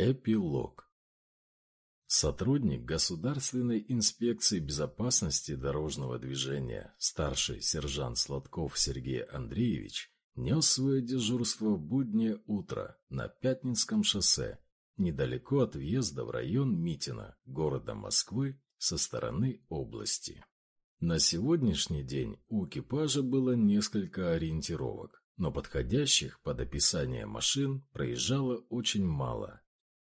Эпилог. Сотрудник Государственной инспекции безопасности дорожного движения, старший сержант Сладков Сергей Андреевич, нес свое дежурство в буднее утро на Пятницком шоссе, недалеко от въезда в район Митина, города Москвы, со стороны области. На сегодняшний день у экипажа было несколько ориентировок, но подходящих под описание машин проезжало очень мало –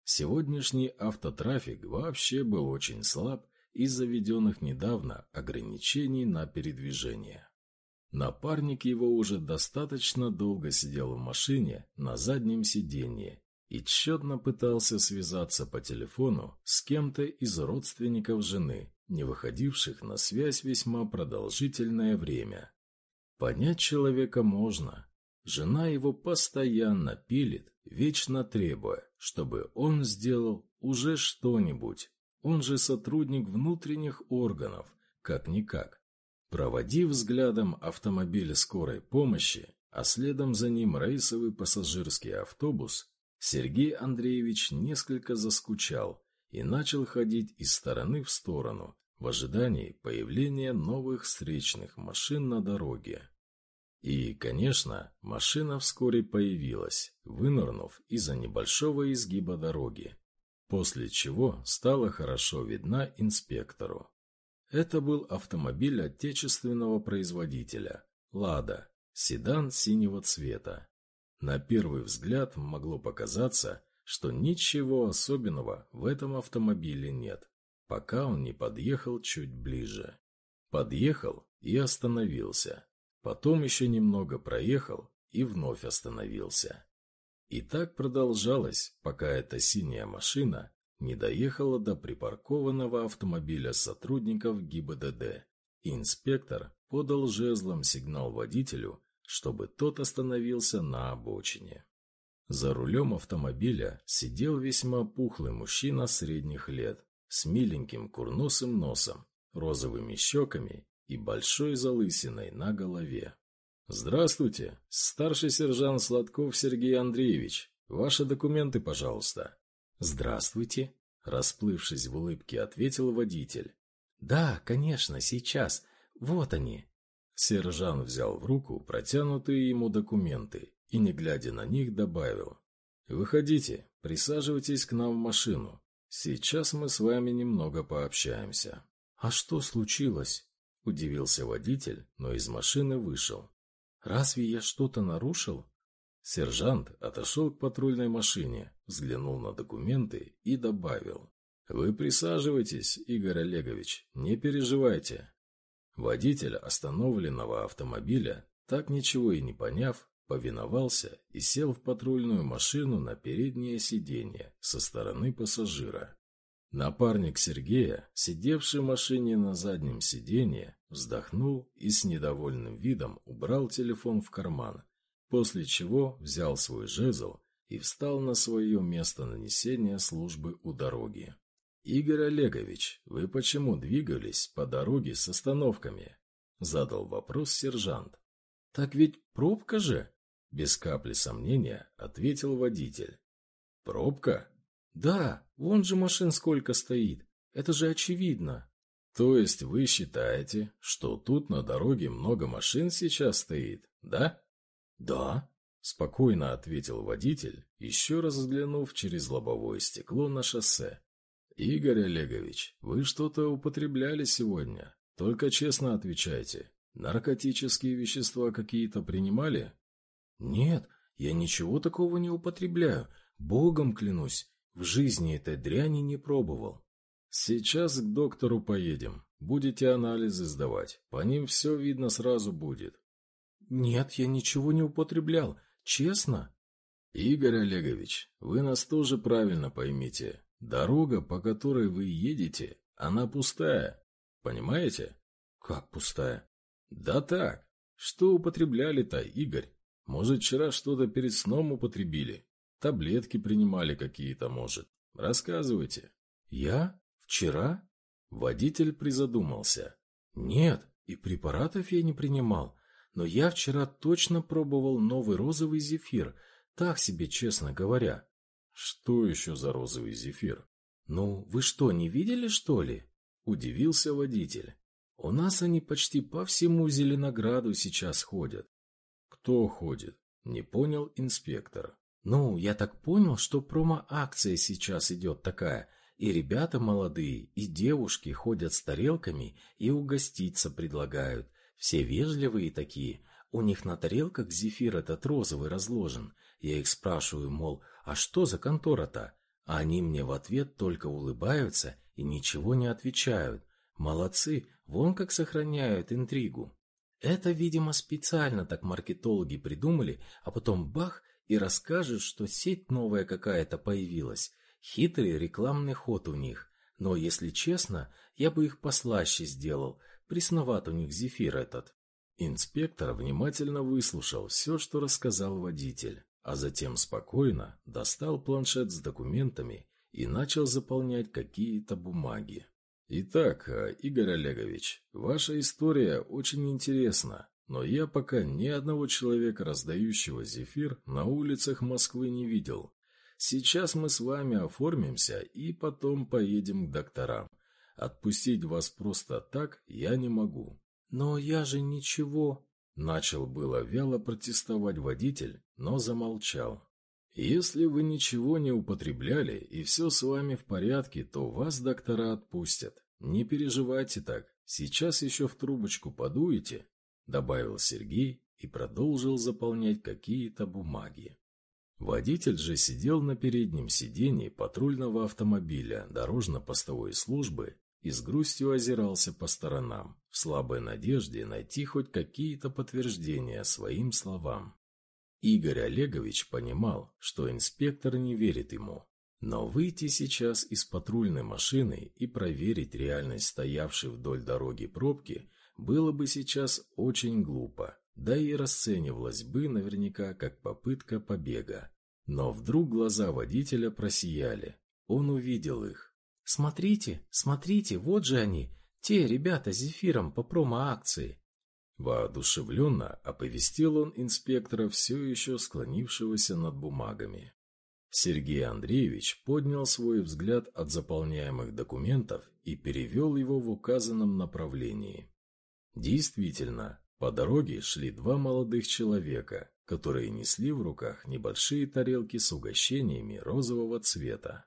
Сегодняшний автотрафик вообще был очень слаб из-за введенных недавно ограничений на передвижение. Напарник его уже достаточно долго сидел в машине на заднем сиденье и тщетно пытался связаться по телефону с кем-то из родственников жены, не выходивших на связь весьма продолжительное время. Понять человека можно. Жена его постоянно пилит, вечно требуя, чтобы он сделал уже что-нибудь. Он же сотрудник внутренних органов, как-никак. Проводив взглядом автомобиль скорой помощи, а следом за ним рейсовый пассажирский автобус, Сергей Андреевич несколько заскучал и начал ходить из стороны в сторону в ожидании появления новых встречных машин на дороге. И, конечно, машина вскоре появилась, вынырнув из-за небольшого изгиба дороги, после чего стала хорошо видна инспектору. Это был автомобиль отечественного производителя «Лада», седан синего цвета. На первый взгляд могло показаться, что ничего особенного в этом автомобиле нет, пока он не подъехал чуть ближе. Подъехал и остановился. Потом еще немного проехал и вновь остановился. И так продолжалось, пока эта синяя машина не доехала до припаркованного автомобиля сотрудников ГИБДД. Инспектор подал жезлом сигнал водителю, чтобы тот остановился на обочине. За рулем автомобиля сидел весьма пухлый мужчина средних лет, с миленьким курносым носом, розовыми щеками и большой залысиной на голове. «Здравствуйте, старший сержант Сладков Сергей Андреевич. Ваши документы, пожалуйста». «Здравствуйте», — расплывшись в улыбке, ответил водитель. «Да, конечно, сейчас. Вот они». Сержант взял в руку протянутые ему документы и, не глядя на них, добавил. «Выходите, присаживайтесь к нам в машину. Сейчас мы с вами немного пообщаемся». «А что случилось?» Удивился водитель, но из машины вышел. «Разве я что-то нарушил?» Сержант отошел к патрульной машине, взглянул на документы и добавил. «Вы присаживайтесь, Игорь Олегович, не переживайте». Водитель остановленного автомобиля, так ничего и не поняв, повиновался и сел в патрульную машину на переднее сиденье со стороны пассажира. Напарник Сергея, сидевший в машине на заднем сиденье, вздохнул и с недовольным видом убрал телефон в карман, после чего взял свой жезл и встал на свое место нанесения службы у дороги. «Игорь Олегович, вы почему двигались по дороге с остановками?» — задал вопрос сержант. «Так ведь пробка же!» — без капли сомнения ответил водитель. «Пробка?» Да, вон же машин сколько стоит. Это же очевидно. То есть вы считаете, что тут на дороге много машин сейчас стоит, да? Да, спокойно ответил водитель, еще раз взглянув через лобовое стекло на шоссе. Игорь Олегович, вы что-то употребляли сегодня? Только честно отвечайте. Наркотические вещества какие-то принимали? Нет, я ничего такого не употребляю. Богом клянусь. В жизни этой дряни не пробовал. Сейчас к доктору поедем. Будете анализы сдавать. По ним все видно сразу будет. Нет, я ничего не употреблял. Честно. Игорь Олегович, вы нас тоже правильно поймите. Дорога, по которой вы едете, она пустая. Понимаете? Как пустая? Да так. Что употребляли-то, Игорь? Может, вчера что-то перед сном употребили? Таблетки принимали какие-то, может. Рассказывайте. Я? Вчера? Водитель призадумался. Нет, и препаратов я не принимал. Но я вчера точно пробовал новый розовый зефир, так себе, честно говоря. Что еще за розовый зефир? Ну, вы что, не видели, что ли? Удивился водитель. У нас они почти по всему Зеленограду сейчас ходят. Кто ходит? Не понял инспектор. Ну, я так понял, что промо-акция сейчас идет такая. И ребята молодые, и девушки ходят с тарелками и угоститься предлагают. Все вежливые такие. У них на тарелках зефир этот розовый разложен. Я их спрашиваю, мол, а что за контора-то? А они мне в ответ только улыбаются и ничего не отвечают. Молодцы, вон как сохраняют интригу. Это, видимо, специально так маркетологи придумали, а потом бах и расскажут, что сеть новая какая-то появилась. Хитрый рекламный ход у них. Но, если честно, я бы их послаще сделал. Пресноват у них зефир этот. Инспектор внимательно выслушал все, что рассказал водитель, а затем спокойно достал планшет с документами и начал заполнять какие-то бумаги. Итак, э, Игорь Олегович, ваша история очень интересна, но я пока ни одного человека, раздающего зефир, на улицах Москвы не видел. Сейчас мы с вами оформимся и потом поедем к докторам. Отпустить вас просто так я не могу. Но я же ничего... Начал было вяло протестовать водитель, но замолчал. Если вы ничего не употребляли и все с вами в порядке, то вас доктора отпустят. Не переживайте так, сейчас еще в трубочку подуете, добавил Сергей и продолжил заполнять какие-то бумаги. Водитель же сидел на переднем сиденье патрульного автомобиля дорожно-постовой службы и с грустью озирался по сторонам, в слабой надежде найти хоть какие-то подтверждения своим словам. Игорь Олегович понимал, что инспектор не верит ему. Но выйти сейчас из патрульной машины и проверить реальность стоявшей вдоль дороги пробки было бы сейчас очень глупо, да и расценивалось бы наверняка как попытка побега. Но вдруг глаза водителя просияли. Он увидел их. «Смотрите, смотрите, вот же они, те ребята с зефиром по промо-акции. Воодушевленно оповестил он инспектора, все еще склонившегося над бумагами. Сергей Андреевич поднял свой взгляд от заполняемых документов и перевел его в указанном направлении. Действительно, по дороге шли два молодых человека, которые несли в руках небольшие тарелки с угощениями розового цвета.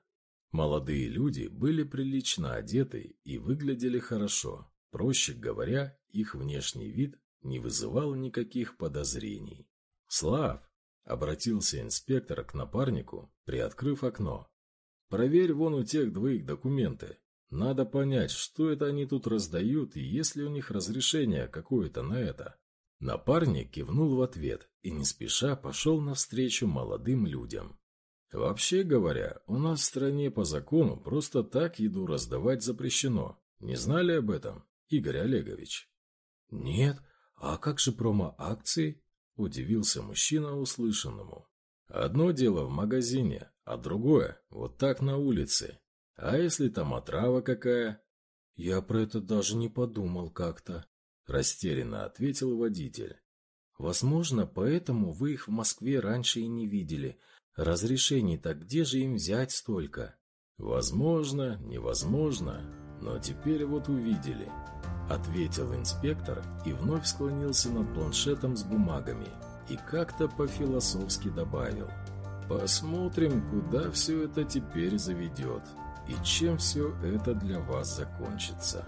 Молодые люди были прилично одеты и выглядели хорошо, Проще говоря, их внешний вид не вызывал никаких подозрений. «Слав!» — обратился инспектор к напарнику, приоткрыв окно. «Проверь вон у тех двоих документы. Надо понять, что это они тут раздают и есть ли у них разрешение какое-то на это». Напарник кивнул в ответ и не спеша пошел навстречу молодым людям. «Вообще говоря, у нас в стране по закону просто так еду раздавать запрещено. Не знали об этом?» Игорь Олегович. «Нет, а как же промо-акции?» – удивился мужчина услышанному. «Одно дело в магазине, а другое – вот так на улице. А если там отрава какая?» «Я про это даже не подумал как-то», – растерянно ответил водитель. «Возможно, поэтому вы их в Москве раньше и не видели. Разрешений-то где же им взять столько?» «Возможно, невозможно, но теперь вот увидели». Ответил инспектор и вновь склонился над планшетом с бумагами и как-то по-философски добавил. Посмотрим, куда все это теперь заведет и чем все это для вас закончится.